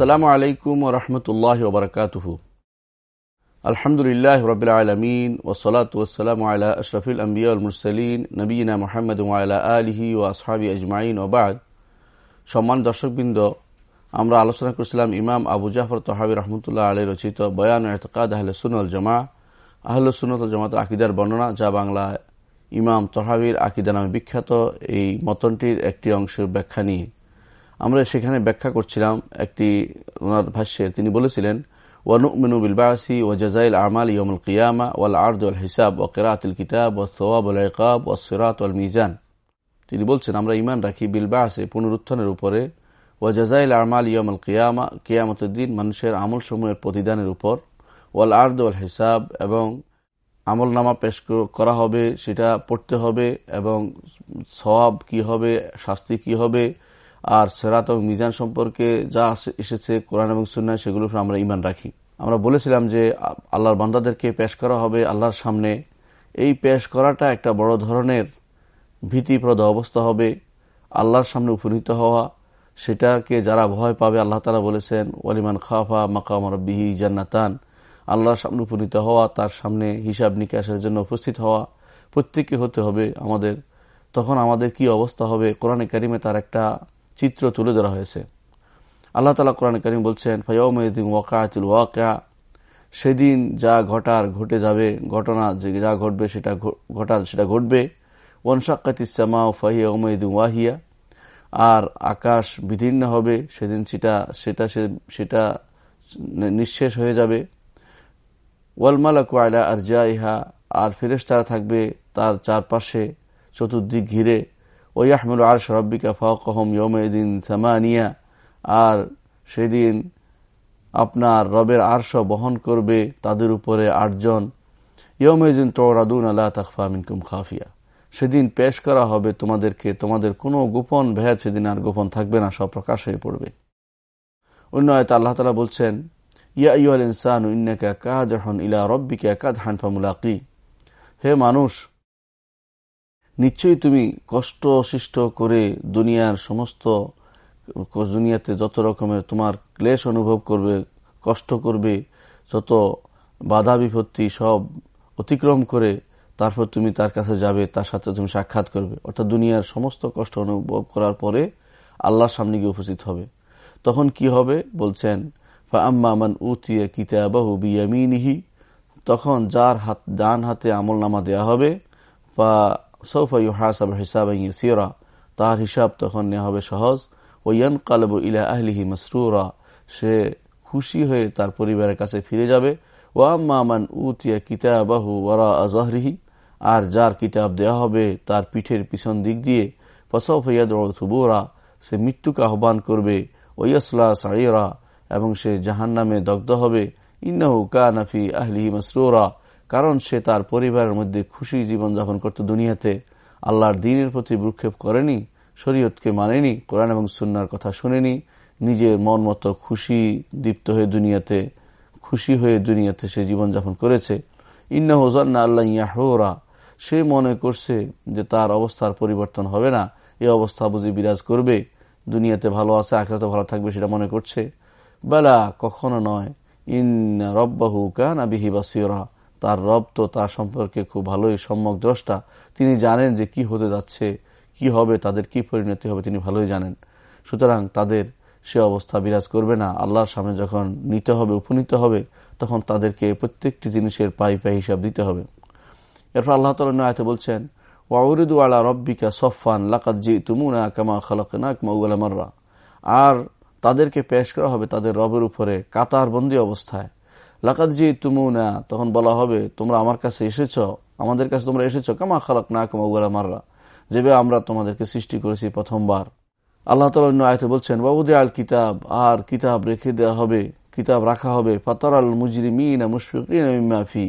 আসসালামু আলাইকুম রহমতুল্লাহ ওবরকাতুহ আলহামদুলিল্লাহ রবিল আলমিন ওসলাত ওসালাম আলা আশরফুল আম্বিয়া মুরসলিন নবীনা মোহাম্মদ আলা আলহি ও আসহাবি আজমাইন ওবাদ সম্মান দর্শকবৃন্দ, আমরা আলোচনা করছিলাম ইমাম আবু জাফর তহাবি রহমতুল্লাহ আলী রচিত বয়ান এতকাদ আহলে সুনল জমা আহল সুনত জমাত আকিদার বর্ণনা, যা বাংলা ইমাম তহাবির আকিদা নামে বিখ্যাত। এই মতনটির একটি অংশের ব্যাখ্যা নিয়ে। আমরা সেখানে ব্যাখ্যা করছিলাম একটি ওনার ভাষ্যে। তিনি বলেছিলেন, ওয়ানুমিনু বিলবাসি ও জাজাইল আমাল ইয়মুল কিয়ামা ওয়াল আর্দ ওয়াল হিসাব ও কেরাতুল কিতাব ও সোয়াব ইকাব ও সিরাত ওয়াল মিজান। তিনি বলছেন, আমরা ইমান রাখি বিলবাসে পুনরুত্থানের উপরে। ও জাজাইল আমাল ইয়মুল কিয়ামা, কিয়ামতের দিন মানুষের আমল সমূহের প্রতিদানের উপর। ওয়াল আর্দ ওয়াল হিসাব এবং আমল নামা পেশ করা হবে, সেটা পড়তে হবে এবং সওয়াব কি হবে, শাস্তি কি হবে আর সেরাত এবং মিজান সম্পর্কে যা এসেছে কোরআন এবং সুন্নায়, সেগুলোর আমরা ইমান রাখি। আমরা বলেছিলাম যে, আল্লাহর বান্দাদেরকে পেশ করা হবে আল্লাহর সামনে। এই পেশ করাটা একটা বড় ধরনের ভীতিপ্রদ অবস্থা হবে। আল্লাহর সামনে উপনীত হওয়া, সেটাকে যারা ভয় পাবে, আল্লাহ তালা বলেছেন, ওয়ালিমান খাফা মাকাম রব্বিহি জান্নাতান। আল্লাহর সামনে উপনীত হওয়া, তার সামনে হিসাব নিকাশের জন্য উপস্থিত হওয়া, প্রত্যেককে হতে হবে আমাদের। তখন আমাদের কি অবস্থা হবে? কোরআনে কারিমে তার একটা চিত্র তুলে ধরা হয়েছে। আল্লাহ তালা কোরআন করিম বলছেন ফয়দিন ওয়াকাতুল ওয়াকা সেদিন যা ঘটার ঘটে যাবে, ঘটনা যে ঘটবে সেটা ঘটার সেটা ঘটবে। ওয়ানশাক্কাত ইসামা ফাহিয়া ওমদিন ওয়াহিয়া আর আকাশ বিদীর্ণ হবে, সেদিন সেটা সেটা সেটা নিঃশেষ হয়ে যাবে। ওয়ালমালাকু আলা আর ইহা আর ফেরেস্তারা থাকবে তার চারপাশে, চতুর্দিক ঘিরে। ওয়াহমুল আরশ রব্বিকা ফাকহম ইয়মেদিন সামানিয়া আর সেদিন আপনার রবের আর্শ বহন করবে তাদের উপরে আটজন। ইয়মেদিন তোরাদুন আল্লাহ তাকফা মিনকুম খাফিয়া সেদিন পেশ করা হবে তোমাদেরকে, তোমাদের কোনো গোপন ভেদ সেদিন আর গোপন থাকবে না, সব প্রকাশ হয়ে পড়বে। অন্য আয়তা আল্লাহ তালা বলছেন, ইয়া ইউল ইনসান ইন্নাকা কাদহন ইলা রব্বিকা কাদহান ফামুলাকি। হে মানুষ নিশ্চয়ই তুমি কষ্ট সৃষ্ট করে দুনিয়ার সমস্ত দুনিয়াতে যত রকমের তোমার ক্লেশ অনুভব করবে, কষ্ট করবে, যত বাধা বিপত্তি সব অতিক্রম করে তারপর তুমি তার কাছে যাবে, তার সাথে তুমি সাক্ষাৎ করবে। অর্থাৎ দুনিয়ার সমস্ত কষ্ট অনুভব করার পরে আল্লাহর সামনে গিয়ে উপস্থিত হবে। তখন কি হবে বলছেন আম্মান উতিয়া কিতাবাহু বিয়ামিনিহি তখন যার হাত ডান হাতে আমল নামা দেওয়া হবে বা সৌফা ইউহাসাব হিসাব হিসাব তখন নেওয়া হবে সহজ। ও ইয়ান কালব ইলা আহলিহি মসরুরা, সে খুশি হয়ে তার পরিবারের কাছে ফিরে যাবে। ও আম্মান উতিয়া কিতাবাহু ওরা আজহরিহি আর যার কিতাব দেওয়া হবে তার পিঠের পিছন দিক দিয়ে। ফসফ ইয়াদ থুবুরা, সে মৃত্যুকে আহ্বান করবে। ওয়াসলা সাইরা এবং সে জাহান নামে দগ্ধ হবে। ইন্নাহু কানাফি আহলিহি মসরুরা কারণ সে তার পরিবারের মধ্যে খুশি জীবনযাপন করত দুনিয়াতে। আল্লাহর দিনের প্রতি ভ্রুক্ষেপ করেনি, শরীয়তকে মানেনি, কোরআন এবং সুন্নার কথা শুনেনি, নিজের মন মতো খুশি, দীপ্ত হয়ে দুনিয়াতে, খুশি হয়ে দুনিয়াতে সে জীবনযাপন করেছে। ইন্না হোজান্না আল্লাহ ইয়াহরা, সে মনে করছে যে তার অবস্থার পরিবর্তন হবে না, এ অবস্থা বুঝি বিরাজ করবে, দুনিয়াতে ভালো আছে আখড়াতে ভালো থাকবে সেটা মনে করছে। বেলা, কখনো নয় ইন রব্বাহু কানা বিহি বাসিরা। তার রব তো তার সম্পর্কে খুব ভালোই সম্যক দ্রষ্টা। তিনি জানেন যে কি হতে যাচ্ছে, কি হবে, তাদের কি পরিণতি হবে, তিনি ভালোই জানেন। সুতরাং তাদের সে অবস্থা বিরাজ করবে না। আল্লাহর সামনে যখন নিতে হবে, উপনীত হবে, তখন তাদেরকে প্রত্যেকটি জিনিসের পাই পাই হিসাব দিতে হবে। এরপর আল্লাহ তালা আয়তে বলছেন, ওয়াউরিদু আলা রব্বিকা সফান লাকাত জি তুমুনা কামা খালাকনাক মাউলা মাররা। আর তাদেরকে পেশ করা হবে তাদের রবের উপরে কাতার বন্দি অবস্থায়। লাকাত জি তুমুনা তখন বলা হবে, তোমরা আমার কাছে এসেছ, আমাদের কাছে তোমরা এসেছ, কামা খালাক না কামা মাররা, যেভাবে আমরা তোমাদেরকে সৃষ্টি করেছি প্রথমবার। আল্লাহ তালা অন্য আয়তে বলছেন বাবুদে আল কিতাব আর কিতাব রেখে দেওয়া হবে, কিতাব রাখা হবে ফাতার আল মুজরিমিনা মুশফিকি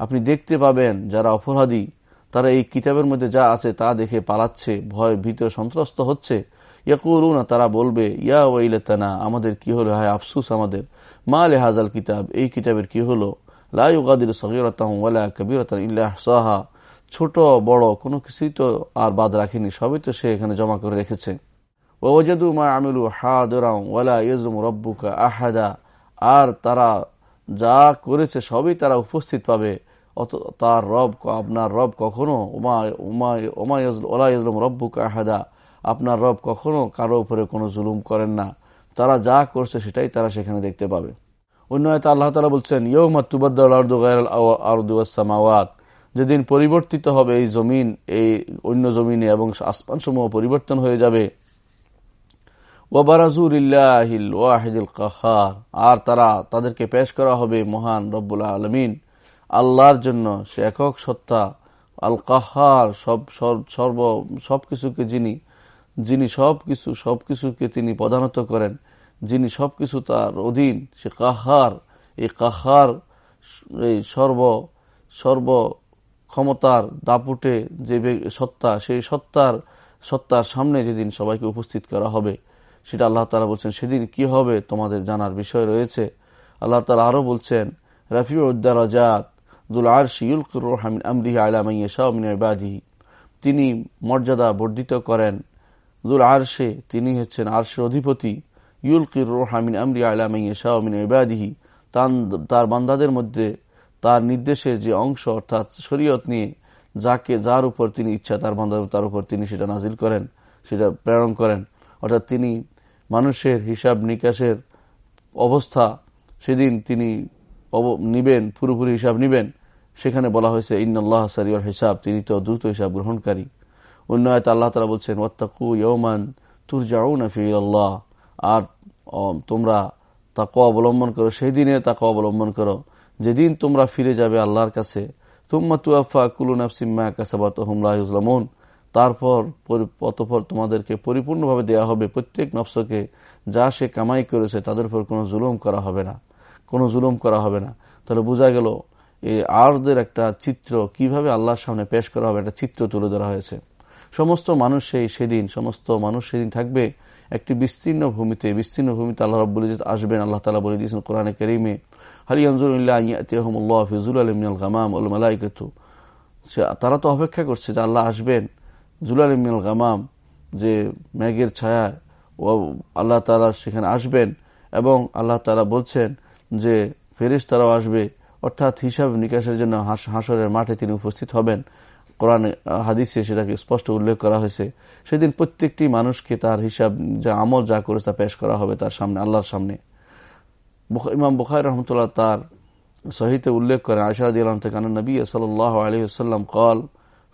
আপনি দেখতে পাবেন, যারা অপরাধী, তারা এই কিতাবের মধ্যে যা আছে তা দেখে পালাচ্ছে, ভয়, ভীত, সন্ত্রস্ত হচ্ছে। ইয়াকুরুনা তারা বলবে, ইয়া ওয়াইলেতানা, আমাদের কি হলো? হায় আফসুস আমাদের। মা লেহাজাল কিতাব, এই কিতাবের কি হলো? লাইগাদির সগিরতাহ ওয়ালা কবিরতান ইল্লাহ সাহা ছোট, বড়, কোনো কিছুই তো আর বাদ রাখেনি, সবই তো সে এখানে জমা করে রেখেছে। ওজাদু মা আমিলু হাদরাম ওয়ালা ইজম রব্বুকা আহাদা। আর তারা যা করেছে, সবই তারা উপস্থিত পাবে। অত, তার রব, আপনার রব কখনো? উমা উমা ওমা ওলা ইজলম রব্বুকা আহাদা। আপনার রব কখনো কারও উপরে কোনো জুলুম করেন না। তারা যা করছে সেটাই তারা সেখানে দেখতে পাবে। অন্য আল্লাহ তালা বলছেন ইয়ৌমাতুবাদ্দামাওয়াত যেদিন পরিবর্তিত হবে এই জমিন, এই অন্য জমিনে এবং আসমান সমূহ পরিবর্তন হয়ে যাবে। কাহার। আর তারা তাদেরকে পেশ করা হবে মহান রব্বুল্লাহ আলমিন। আল্লাহর জন্য সে একক সত্তা। আল কাহার সব, সর্ব, সবকিছুকে যিনি যিনি সব কিছু সব কিছুকে তিনি প্রধানত করেন, যিনি সব কিছু তার অধীন, সে কাহার, এই কাহার, এই সর্ব সর্ব ক্ষমতার দাপুটে যে সত্তা, সেই সত্তার সত্তার সামনে যেদিন সবাইকে উপস্থিত করা হবে, সেটা আল্লাহ তালা বলছেন, সেদিন কি হবে তোমাদের জানার বিষয় রয়েছে। আল্লাহ তালা আরও বলছেন রাফিউ উদ্দারাজাত দুল আর শিউল হামিন আমরিহ আলামাইয়া শাহমিন তিনি মর্যাদা বর্ধিত করেন দুল আরশে, তিনি হচ্ছেন আরশের অধিপতি। ইউলকির রোহামিন আমরি আলামাইয়া শাহমিন ইবাদিহি। তার বান্দাদের মধ্যে তার নির্দেশের যে অংশ, অর্থাৎ শরীয়ত নিয়ে যাকে, যার উপর তিনি ইচ্ছা, তার বান্ধব তার উপর তিনি সেটা নাজিল করেন, সেটা প্রেরণ করেন। অর্থাৎ তিনি মানুষের হিসাব নিকাশের অবস্থা সেদিন তিনি নিবেন, পুরোপুরি হিসাব নিবেন। সেখানে বলা হয়েছে ইন্নআল্লাহ সারিয়ার হিসাব তিনি তো দ্রুত হিসাব গ্রহণকারী। অন্য আল্লাহ তালা বলছেন, ওয়াত্তাকু ইয়মান তুর যাও না আল্লাহ আর তোমরা তাকে অবলম্বন করো, সেই দিনে তাকে অবলম্বন করো। যেদিন তোমরা ফিরে যাবে আল্লাহর কাছে তুম্মা তুয়াফা কুলুন আফসিম্মা কাসাবাত হুমলাহমন তারপর অতপর তোমাদেরকে পরিপূর্ণভাবে দেয়া হবে প্রত্যেক নফসকে, যা সে কামাই করেছে, তাদের উপর কোনো জুলুম করা হবে না। কোনো জুলুম করা হবে না। তাহলে বোঝা গেল, এই আরদের একটা চিত্র কীভাবে আল্লাহর সামনে পেশ করা হবে, একটা চিত্র তুলে ধরা হয়েছে। সমস্ত মানুষ সেই সেদিন, সমস্ত মানুষ সেদিন থাকবে একটি বিস্তীর্ণ ভূমিতে। বিস্তীর্ণ ভূমিতে আল্লাহ রব্বুল আসবেন। আল্লাহ তালা বলে দিয়েছেন কোরআনে করিমে হালিয়ানজুল্লাহ তারা তো অপেক্ষা করছে যে আল্লাহ আসবেন জুল আলমিনাল গামাম, যে ম্যাগের ছায়া, ও আল্লাহ তালা সেখানে আসবেন এবং আল্লাহ তালা বলছেন যে ফেরিস তারাও আসবে। অর্থাৎ হিসাব নিকাশের জন্য হাসরের মাঠে তিনি উপস্থিত হবেন। কোরআন হাদিসে সেটাকে স্পষ্ট উল্লেখ করা হয়েছে। সেদিন প্রত্যেকটি মানুষকে তার হিসাব, যা আমল যা করে তা পেশ করা হবে তার সামনে, আল্লাহর সামনে। ইমাম বুখাই রহমতুল্লাহ তার সহিতে উল্লেখ করেন আশাদ ইলাম থেকে নবী সাল আলহিহাল্লাম কল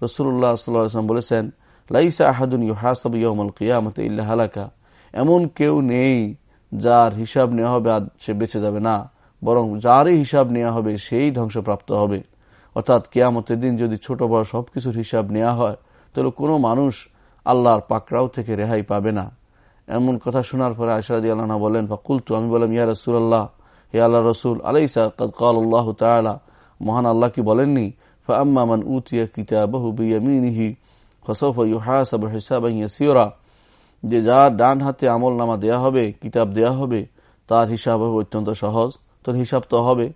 রসুল্লাহ সাল্লাম বলেছেন, লাইসা আহাদুন ইহাসব ইয়মল কিয়ামত ইল্লা হালাকা। এমন কেউ নেই যার হিসাব নেওয়া হবে আর সে বেঁচে যাবে না, বরং যারই হিসাব নেওয়া হবে সেই ধ্বংসপ্রাপ্ত হবে। অর্থাৎ কেয়ামতের দিন যদি ছোট বড় সবকিছুর হিসাব নেওয়া হয়, তাহলে কোনো মানুষ আল্লাহর পাকড়াও থেকে রেহাই পাবে না। এমন কথা শোনার পরে আশরাদি আল্লাহ বলেন, ফাকুলতু, আমি বললাম, ইয়া রসুল আল্লাহ হে আল্লাহ রসুল, আলাইসা কাল আল্লাহ তালা মহান আল্লাহ কি বলেননি? ফাম্মান উতিয়া কিতাবাহু বিয়ামিনিহি ফসফ ইউহাসাব যে যার ডান হাতে আমল নামা দেয়া হবে, কিতাব দেয়া হবে, তার হিসাব হবে অত্যন্ত সহজ। তোর হিসাব তো হবে।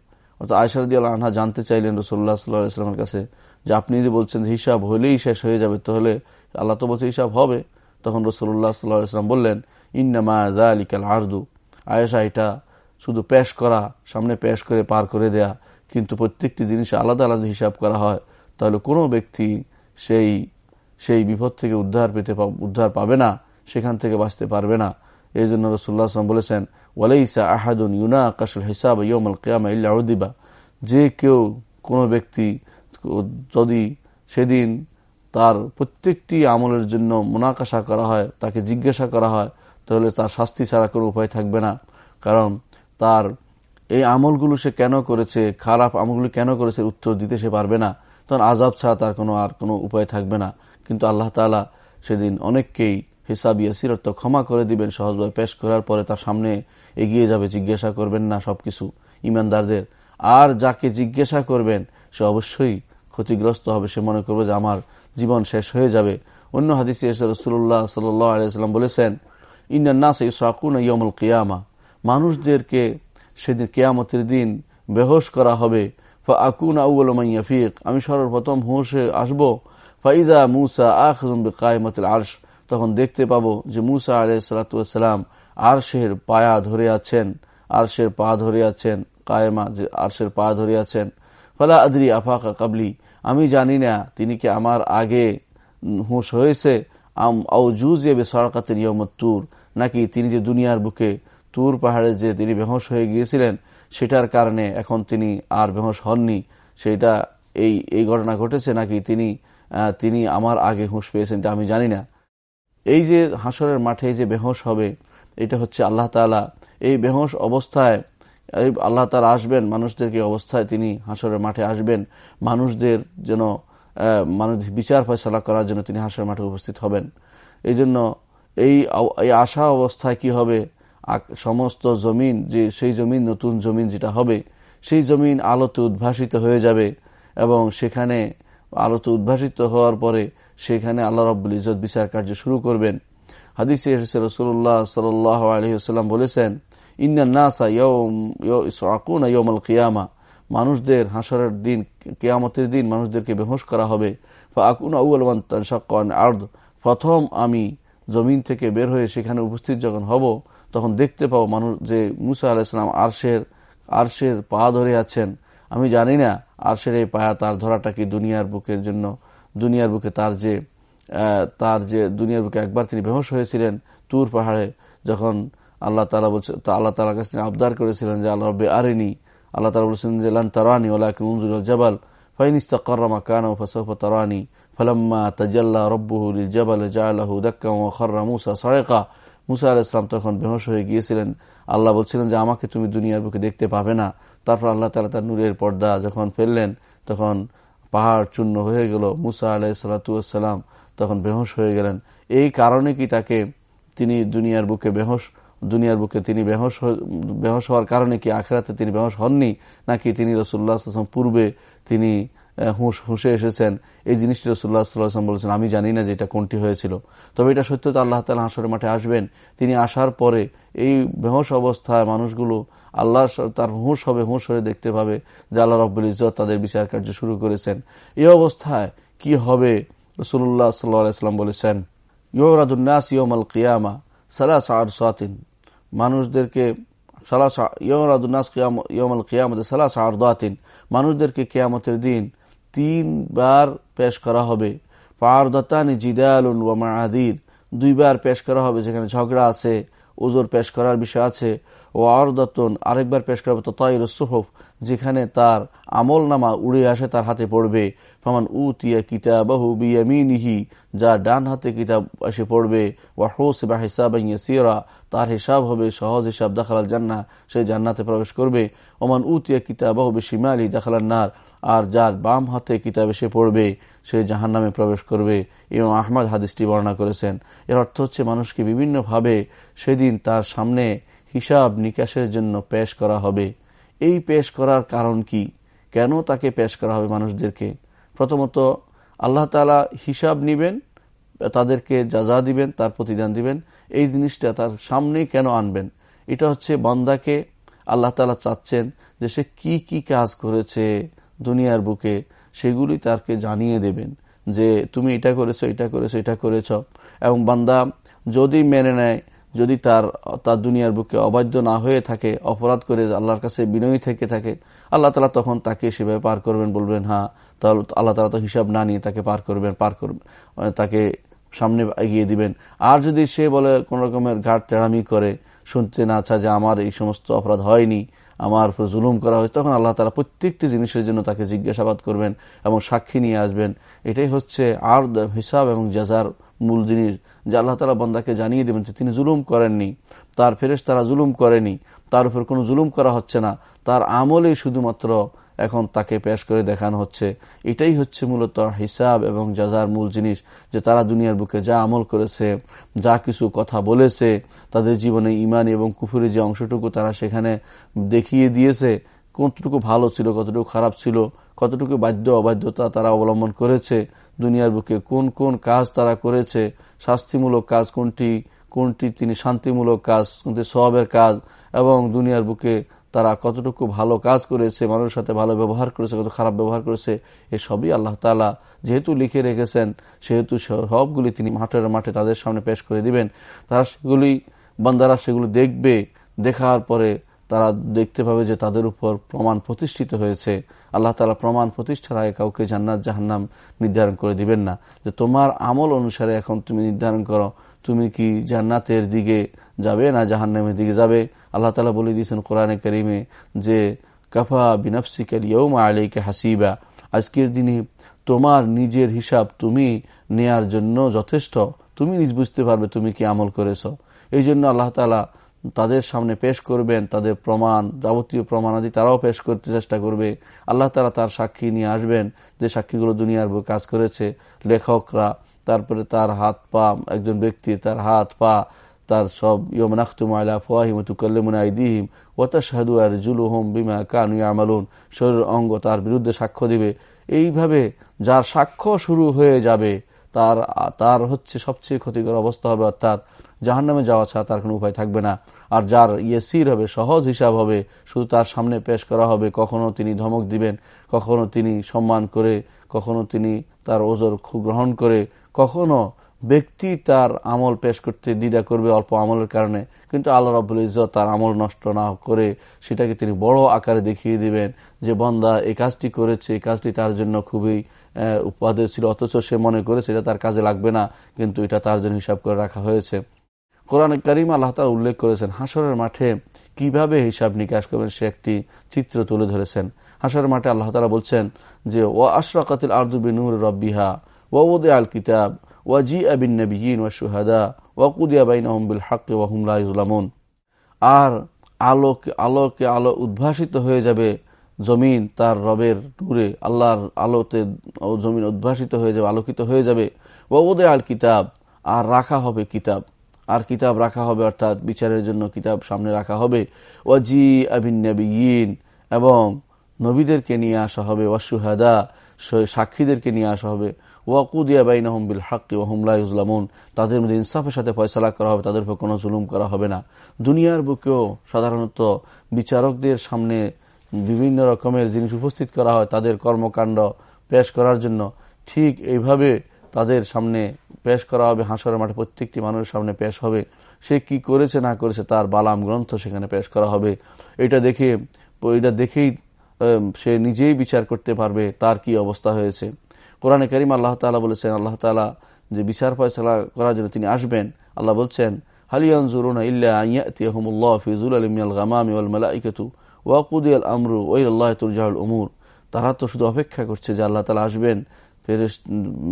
অর্থাৎ আয়সারদি আল্লাহ আনহা জানতে চাইলেন রসুল্লাহ সাল্লাহ ইসলামের কাছে যে আপনি যদি বলছেন হিসাব হলেই শেষ হয়ে যাবে, তাহলে আল্লাহ তো বলছে হিসাব হবে। তখন রসুল্লাহ সাল্লাহ ইসলাম বললেন, ইন্নামা আলিকাল আর্দু। আয়েশা এটা শুধু পেশ করা, সামনে পেশ করে, পার করে দেয়া। কিন্তু প্রত্যেকটি জিনিস আলাদা আলাদা হিসাব করা হয়। তাহলে কোনো ব্যক্তি সেই সেই বিপদ থেকে উদ্ধার পেতে উদ্ধার পাবে না, সেখান থেকে বাঁচতে পারবে না। এই জন্য রসুল্লাহ আসলাম বলেছেন ওয়ালাইসা আহাদুন ইউনা আকাশুল হিসাব ইয়মল কেয়ামা ইল্লা যে কেউ কোনো ব্যক্তি যদি সেদিন তার প্রত্যেকটি আমলের জন্য মোনাকাশা করা হয়, তাকে জিজ্ঞাসা করা হয়, তাহলে তার শাস্তি ছাড়া কোনো উপায় থাকবে না। কারণ তার এই আমলগুলো সে কেন করেছে, খারাপ আমলগুলো কেন করেছে, উত্তর দিতে সে পারবে না। তখন আজাব ছাড়া তার কোনো আর কোনো উপায় থাকবে না। কিন্তু আল্লাহ তালা সেদিন অনেককেই হিসাব ইয়াসির অর্থ ক্ষমা করে দিবেন, সহজভাবে পেশ করার পরে তার সামনে এগিয়ে যাবে, জিজ্ঞাসা করবেন না সবকিছু ইমানদারদের। আর যাকে জিজ্ঞাসা করবেন, সে অবশ্যই ক্ষতিগ্রস্ত হবে। সে মনে করবে যে আমার জীবন শেষ হয়ে যাবে। অন্য হাদিসে রসুল্লাহ সাল্লাম বলেছেন ইন্নান্নাস ইসাকুন ইয়মুল কিয়ামা। মানুষদেরকে সেদিন কেয়ামতের দিন বেহোশ করা হবে। আকুন আউল মাইয়াফিক আমি সর্বপ্রথম হুঁশে আসব। ফাইজা মুসা আখজুম কায়মতুল আর্শ। তখন দেখতে পাবো যে মুসা আলহ সালাতাম আরশের পায়া ধরে আছেন আরশের পা ধরে আছেন কায়েমা যে আরশের পা ধরে আছেন ফলা আদরি আফাকা কাবলি, আমি জানি না তিনি কি আমার আগে হুঁশ হয়েছে। আম আউজুজে বেসরকাতের ইয়মত্তুর নাকি তিনি যে দুনিয়ার বুকে তুর পাহাড়ে যে তিনি বেহস হয়ে গিয়েছিলেন, সেটার কারণে এখন তিনি আর বেহস হননি। সেটা এই এই ঘটনা ঘটেছে নাকি তিনি তিনি আমার আগে হুঁশ পেয়েছেন আমি জানি না। এই যে হাসরের মাঠে যে বেহস হবে এটা হচ্ছে আল্লাহ তালা এই বেহস অবস্থায় আল্লাহ তালা আসবেন মানুষদেরকে অবস্থায় তিনি হাসরের মাঠে আসবেন। মানুষদের যেন মানুষ বিচার ফয়সলা করার জন্য তিনি হাসরের মাঠে উপস্থিত হবেন। এই জন্য এই আশা অবস্থায় কি হবে? সমস্ত জমিন যে, সেই জমিন, নতুন জমিন যেটা হবে, সেই জমিন আলোতে উদ্ভাসিত হয়ে যাবে এবং সেখানে আলোতে উদ্ভাসিত হওয়ার পরে সেখানে আল্লাহ রব্বুল ইজত বিচার কার্য শুরু করবেন। হাদিসে এসেছে রসুল্লাহ সাল আলহিহাল্লাম বলেছেন, ইন্না নাসা ইয়মাল কিয়ামা। মানুষদের হাসরের দিন, কেয়ামতের দিন মানুষদেরকে বেহস করা হবে। আকুন আউআলমান আর্দ। প্রথম আমি জমিন থেকে বের হয়ে সেখানে উপস্থিত যখন হব, তখন দেখতে পাবো মানুষ, যে মুসা আলাহিসাম আরশের আরশের পা ধরে আছেন। আমি জানি না আরশের এই পায়া তার ধরাটা কি দুনিয়ার বুকের জন্য, দুনিয়ার বুকে তার যে তার যে দুনিয়ার বুকে একবার তিনি বেহস হয়েছিলেন তুর পাহাড়ে, যখন আল্লাহ তালা বলছে আল্লাহ তালার কাছে তিনি আবদার করেছিলেন যে, আল্লাহ রব্বে আরেনি। আল্লাহ তালা বলছেন যে লান তারানি ওলা মঞ্জুর জবাল। ফাইন ইস্তাকর্রামা কানা ফসফ তারানি। ফলাম্মা তাজাল্লা রব্বুল জবাল জালাহু দাক্কা মুসা সরেকা। মুসা আল ইসলাম তখন বেহস হয়ে গিয়েছিলেন। আল্লাহ বলছিলেন যে, আমাকে তুমি দুনিয়ার বুকে দেখতে পাবে না। তারপর আল্লাহ তালা তার নূরের পর্দা যখন ফেললেন, তখন পাহাড় চূর্ণ হয়ে গেল। মুসা আলাহ সালাতাম তখন বেহস হয়ে গেলেন। এই কারণে কি তাকে তিনি দুনিয়ার বুকে বেহস, দুনিয়ার বুকে তিনি বেহস বেহস হওয়ার কারণে কি আখেরাতে তিনি বেহস হননি? নাকি তিনি রসুল্লাহ পূর্বে তিনি হুঁশ, হুঁশে এসেছেন? এই জিনিসটি রসুল্লাহ সাল্লাম বলেছেন, আমি জানি না যে এটা কোনটি হয়েছিল। তবে এটা সত্য তো আল্লাহ তালা হাসরের মাঠে আসবেন। তিনি আসার পরে এই বেহস অবস্থায় মানুষগুলো আল্লাহ তার হুঁশ হবে, হুঁশ হয়ে দেখতে পাবে যে আল্লাহ রব্বুল ইজত তাদের বিচার কার্য শুরু করেছেন। এই অবস্থায় কি হবে রসুল্লাহ সাল্লাম বলেছেন ইয়রাদুন্নাস ইয়মাল কিয়ামা সালাস আর মানুষদেরকে মানুষদেরকে কেয়ামতের দিন তিনবার পেশ করা হবে। দুইবার পেশ করা হবে, যেখানে ঝগড়া আছে ওজোর পেশ করার বিষয় আছে। ও আরদাতন আরেকবার পেশ করা হবে ততাইর সুহফ, যেখানে তার আমল নামা উড়ে আসে, তার হাতে পড়বে। ফমান উতিয়া কিতাবাহু বিয়ামিনিহি, যা ডান হাতে কিতাব এসে পড়বে। ওয়া হোস বা হিসাব সিরা তার হিসাব হবে সহজ হিসাব, দেখালাল জান্না সে জান্নাতে প্রবেশ করবে। ওমান উতিয়া কিতাবাহু বিশিমালি দেখালার নার, আর যার বাম হাতে কিতাব এসে পড়বে, সে জাহান নামে প্রবেশ করবে। এবং আহমদ হাদিসটি বর্ণনা করেছেন। এর অর্থ হচ্ছে, মানুষকে বিভিন্নভাবে সেদিন তার সামনে হিসাব নিকাশের জন্য পেশ করা হবে। এই পেশ করার কারণ কি? কেন তাকে পেশ করা হবে মানুষদেরকে? প্রথমত, আল্লাহ তালা হিসাব নিবেন, তাদেরকে যা যা দিবেন তার প্রতিদান দিবেন। এই জিনিসটা তার সামনেই কেন আনবেন? এটা হচ্ছে বন্দাকে আল্লাহ তালা চাচ্ছেন যে সে কি কি কাজ করেছে দুনিয়ার বুকে, সেগুলি তারকে জানিয়ে দেবেন যে তুমি এটা করেছ এটা করেছ, এটা করেছ। এবং বান্দা যদি মেনে নেয় যদি তার তার দুনিয়ার বুকে অবাধ্য না হয়ে থাকে, অপরাধ করে আল্লাহর কাছে বিনয়ী থেকে থাকে, আল্লাহ তালা তখন তাকে সেভাবে পার করবেন, বলবেন হ্যাঁ তাহলে আল্লাহ তালা তো হিসাব না নিয়ে তাকে পার করবেন পার করবেন তাকে সামনে এগিয়ে দিবেন। আর যদি সে বলে কোন রকমের ঘাট তেড়ামি করে, শুনতে না চায় যে আমার এই সমস্ত অপরাধ হয়নি, আমার জুলুম করা হয়েছে, তখন আল্লাহ তালা প্রত্যেকটি জিনিসের জন্য তাকে জিজ্ঞাসাবাদ করবেন এবং সাক্ষী নিয়ে আসবেন। এটাই হচ্ছে আর হিসাব এবং জাজার মূল জিনিস যে আল্লাহ তালা বন্দাকে জানিয়ে দেবেন যে তিনি জুলুম করেননি, তার ফেরেস তারা জুলুম করেনি, তার উপর কোনো জুলুম করা হচ্ছে না, তার আমলেই শুধুমাত্র এখন তাকে পেশ করে দেখানো হচ্ছে। এটাই হচ্ছে মূলত হিসাব এবং যাজার মূল জিনিস, যে তারা দুনিয়ার বুকে যা আমল করেছে, যা কিছু কথা বলেছে, তাদের জীবনে ইমানি এবং কুফুরি যে অংশটুকু তারা সেখানে দেখিয়ে দিয়েছে, কতটুকু ভালো ছিল, কতটুকু খারাপ ছিল, কতটুকু বাধ্য অবাধ্যতা তারা অবলম্বন করেছে দুনিয়ার বুকে কোন কোন কাজ তারা করেছে, শাস্তিমূলক কাজ কোনটি কোনটি তিনি শান্তিমূলক কাজ, কোনটি সবের কাজ, এবং দুনিয়ার বুকে তারা কতটুকু ভালো কাজ করেছে, মানুষের সাথে ভালো ব্যবহার করেছে, কত খারাপ ব্যবহার করেছে, এসবই আল্লাহ তালা যেহেতু লিখে রেখেছেন, সেহেতু সবগুলি তিনি মাঠের মাঠে তাদের সামনে পেশ করে দিবেন। তারা সেগুলি, বান্দারা সেগুলো দেখবে, দেখার পরে তারা দেখতে পাবে যে তাদের উপর প্রমাণ প্রতিষ্ঠিত হয়েছে। আল্লাহ তালা প্রমাণ প্রতিষ্ঠার আগে কাউকে জান্নাত, জাহান্নাম নির্ধারণ করে দিবেন না। যে তোমার আমল অনুসারে এখন তুমি নির্ধারণ করো, তুমি কি জান্নাতের দিকে যাবে না জাহান্নামের দিকে যাবে? আল্লাহ তালা বলে দিয়েছেন কোরআনে করিমে যে, কাফা বিনাফসিকাল ইয়ৌমা আলাইকে হাসিবা। আজকের দিনে তোমার নিজের হিসাব তুমি নেয়ার জন্য যথেষ্ট। তুমি নিজ বুঝতে পারবে তুমি কি আমল করেছ। এই জন্য আল্লাহ তালা তাদের সামনে পেশ করবেন, তাদের প্রমাণ, যাবতীয় প্রমাণাদি তারাও পেশ করতে চেষ্টা করবে। আল্লাহ তারা তার সাক্ষী নিয়ে আসবেন, যে সাক্ষীগুলো দুনিয়ার কাজ করেছে। লেখকরা, তারপরে তার হাত পা, একজন ব্যক্তি তার হাত পা, তার সব ইয়মনাখতুম আলা ফোয়াহিমতুকাল্লিমুনাইদিহিম ওতা শাহাদু আর জুলুহম বিমা কানু আমালুন শরীর অঙ্গ তার বিরুদ্ধে সাক্ষ্য দিবে। এইভাবে যার সাক্ষ্য শুরু হয়ে যাবে, তার তার হচ্ছে সবচেয়ে ক্ষতিকর অবস্থা হবে, অর্থাৎ জাহান নামে যাওয়া ছাড়া তার কোনো উপায় থাকবে না। আর যার ইয়েসির হবে, সহজ হিসাব হবে, শুধু তার সামনে পেশ করা হবে, কখনো তিনি ধমক দিবেন, কখনো তিনি সম্মান করে, কখনো তিনি তার ওজোর গ্রহণ করে, কখনো ব্যক্তি তার আমল পেশ করতে দ্বিধা করবে অল্প আমলের কারণে, কিন্তু আল্লাহ রাবুল ইজত তার আমল নষ্ট না করে সেটাকে তিনি বড় আকারে দেখিয়ে দিবেন যে, বন্দা এই কাজটি করেছে, এই কাজটি তার জন্য খুবই উপাদেয় ছিল, অথচ সে মনে করে সেটা তার কাজে লাগবে না, কিন্তু এটা তার জন্য হিসাব করে রাখা হয়েছে। কোরআন করিম আল্লাহ তালা উল্লেখ করেছেন হাসরের মাঠে কীভাবে হিসাব নিকাশ করবেন সে একটি চিত্র তুলে ধরেছেন। হাসরের মাঠে আল্লাহ তালা বলছেন যে ও আশরাকাতিল আর্দুবি নূর রব্বিহা ওদে আল কিতাব ওয়াজি আবিন নবীন ওয়া সুহাদা ওয়াকুদিয়া বাইন বিল হাক্কে ওয়াহুমলা ইসলামন আর আলোকে আলোকে আলো উদ্ভাসিত হয়ে যাবে, জমিন তার রবের নূরে, আল্লাহর আলোতে জমিন উদ্ভাসিত হয়ে যাবে, আলোকিত হয়ে যাবে। ওদে আল কিতাব, আর রাখা হবে কিতাব। আর কিতাব রাখা হবে, অর্থাৎ বিচারের জন্য কিতাব সামনে রাখা হবে। ওয়াজি আবিন নবীন এবং নবীদেরকে নিয়ে আসা হবে ওয়াসুহাদা সাক্ষীদেরকে নিয়ে আসা হবে। ওয়াকুদিয়া বাইন বিল হাক্কি ইসলামুন তাদের মধ্যে ইনসাফের সাথে ফয়সলা করা হবে, তাদের উপর কোনো জুলুম করা হবে না। দুনিয়ার বুকেও সাধারণত বিচারকদের সামনে বিভিন্ন রকমের জিনিস উপস্থিত করা হয়, তাদের কর্মকাণ্ড পেশ করার জন্য। ঠিক এইভাবে তাদের সামনে পেশ করা হবে, হাঁসরের মাঠে প্রত্যেকটি মানুষের সামনে পেশ হবে। সে কি করেছে, না করেছে, তার বালাম গ্রন্থ সেখানে পেশ করা হবে। এটা দেখে, এটা দেখেই সে নিজেই বিচার করতে পারবে তার কি অবস্থা হয়েছে। কোরআনে করিম আল্লাহ তালা বলেছেন, আল্লাহ তালা যে বিচার ফয়সলা করার জন্য তিনি আসবেন, আল্লাহ বলছেন ইয়াতিয়াহুমুল্লাহ ফিজুল আলমিয়াল আমরু ওই তারা তো শুধু অপেক্ষা করছে যে আল্লাহ তালা আসবেন ফেরেস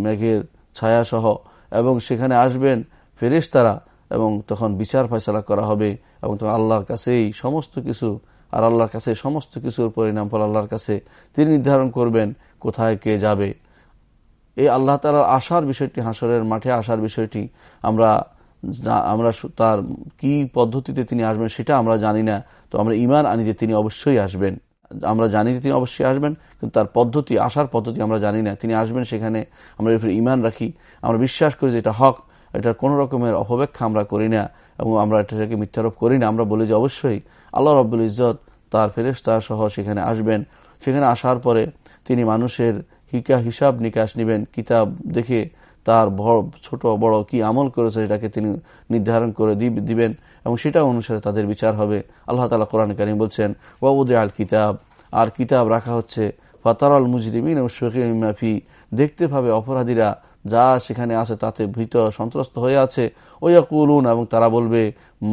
মেঘের ছায়া সহ এবং সেখানে আসবেন ফেরেস তারা এবং তখন বিচার ফয়সলা করা হবে এবং তখন আল্লাহর কাছেই সমস্ত কিছু আর আল্লাহর কাছে সমস্ত কিছুর পরিণাম ফল আল্লাহর কাছে তিনি নির্ধারণ করবেন কোথায় কে যাবে। এই আল্লাহ তালার আসার বিষয়টি, হাসরের মাঠে আসার বিষয়টি আমরা আমরা তার কি পদ্ধতিতে তিনি আসবেন সেটা আমরা জানি না। তো আমরা ইমান আনি যে তিনি অবশ্যই আসবেন। আমরা জানি যে তিনি অবশ্যই আসবেন, কিন্তু তার পদ্ধতি, আসার পদ্ধতি আমরা জানি না। তিনি আসবেন সেখানে, আমরা এর ইমান রাখি, আমরা বিশ্বাস করি যে এটা হক, এটার কোন রকমের অপব্যাখ্যা আমরা করি না এবং আমরা এটাকে মিথ্যারোপ করি না। আমরা বলি যে অবশ্যই আল্লাহ রব্বুল ইজত তার ফেরেস্তা সহ সেখানে আসবেন। সেখানে আসার পরে তিনি মানুষের হিকা হিসাব নিকাশ নেবেন, কিতাব দেখে তার ছোট, বড় কি আমল করেছে সেটাকে তিনি নির্ধারণ করে দিবেন এবং সেটা অনুসারে তাদের বিচার হবে। আল্লাহ তালা কোরআন কারিম বলছেন ওয়াবুদে আল কিতাব আর কিতাব রাখা হচ্ছে, ফাতারাল মুজরিমিন মাফি দেখতে পাবে অপরাধীরা যা সেখানে আছে তাতে ভীত সন্ত্রস্ত হয়ে আছে। ওয়া কুলুন এবং তারা বলবে,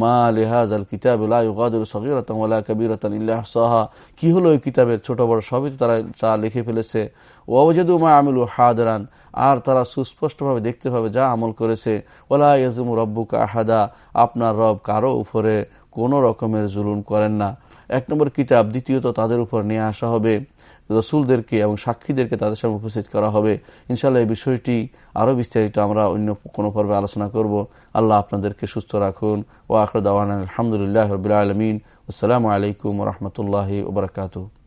মা লেহাজ আল কিতাব সাহা কি হলো ওই কিতাবের ছোট বড় সবই তারা চা লিখে ফেলেছে। ওয়াজেদু মা আমিলু হাদরান, আর তারা সুস্পষ্টভাবে দেখতে পাবে যা আমল করেছে। ওলা ইয়াজুম রব্বুকা আহাদা, আপনার রব কারও উপরে কোনো রকমের জুলুম করেন না। এক নম্বর কিতাব, দ্বিতীয়ত তাদের উপর নিয়ে আসা হবে। রসুলদেরকে এবং সাক্ষীদেরকে তাদের সামনে উপস্থিত করা হবে। ইনশাল্লাহ এই বিষয়টি আরও বিস্তারিত আমরা অন্য কোনো পর্বে আলোচনা করব। আল্লাহ আপনাদেরকে সুস্থ রাখুন। ও আখরদাওয়ান আলহামদুলিল্লাহ রবিল আলমিন। আসসালামু আলাইকুম রহমতুল্লাহ ওবরাকাতু